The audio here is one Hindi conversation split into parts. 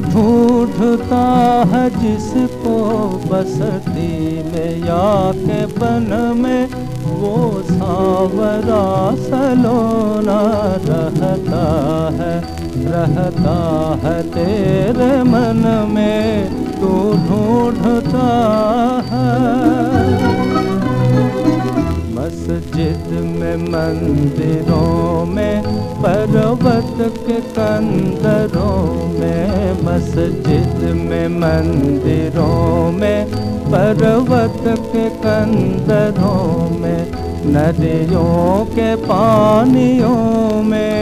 ढूंढता है जिसको बसती में या के बन में, वो सावरा सलोना रहता है रहता है तेरे मन में, तू ढूंढता है। मस्जिद में मंदिरों में पर्वत के कंदरों में, मस्जिद में, मंदिरों में, पर्वत के कंदरों में, नदियों के पानियों में,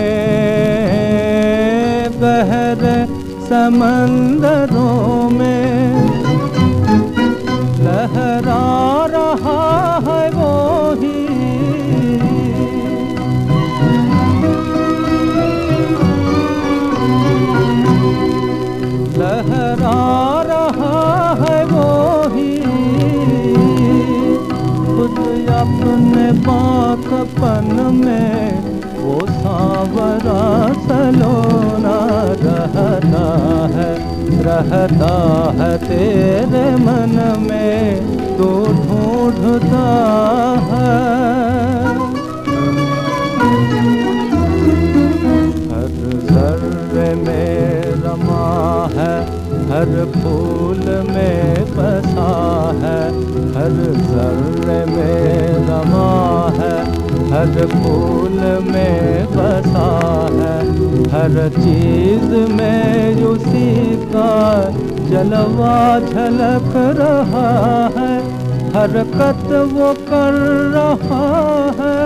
गहरे समंदरों में। रहता है तेरे मन में तो ढूंढता है। हर जर्रे में रमा है, हर फूल में बसा है। हर जर्रे में रमा है, हर फूल में बसा हर चीज़ में उसी का जलवा झलक रहा है, हरकत वो कर रहा है।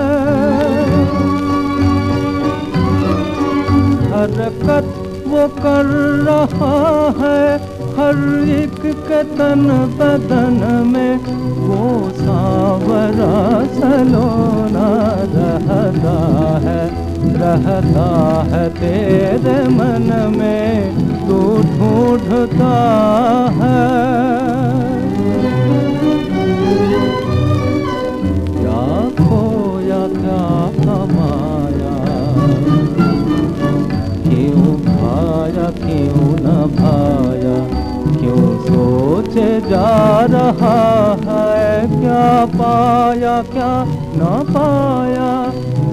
हरकत वो कर रहा है, हर एक के तन बदन में वो है तेरे मन में तू ढूंढता है। क्या खोया क्या कमाया क्यों भाया क्यों न भाया क्यों सोचे जा रहा है? क्या पाया, क्या न पाया?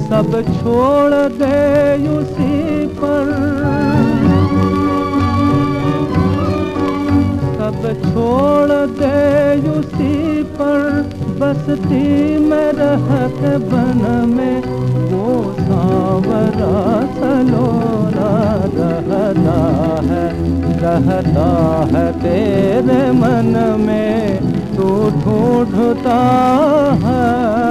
सब छोड़ दे उसी पर। सब छोड़ दे उसी पर, बसती में रहत बन में वो सांवरा सलोरा रहता है रहता है तेरे मन में, तू ढूंढता है।